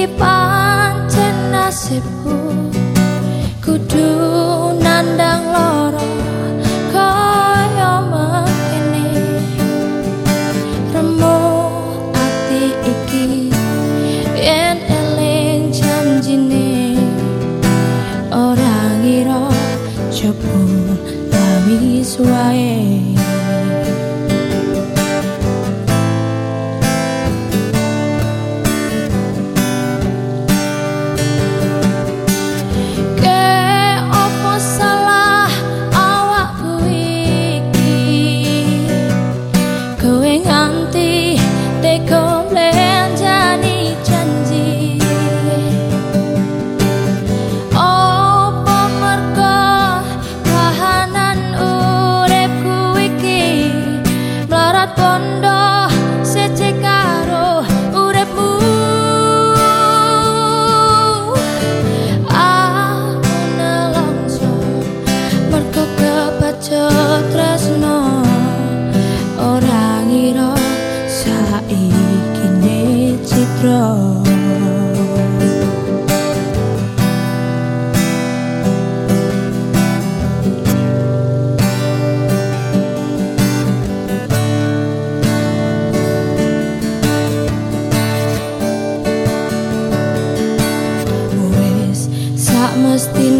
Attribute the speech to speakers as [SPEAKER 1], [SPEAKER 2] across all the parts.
[SPEAKER 1] iki pancen nasibku kudu must be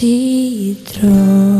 [SPEAKER 1] de.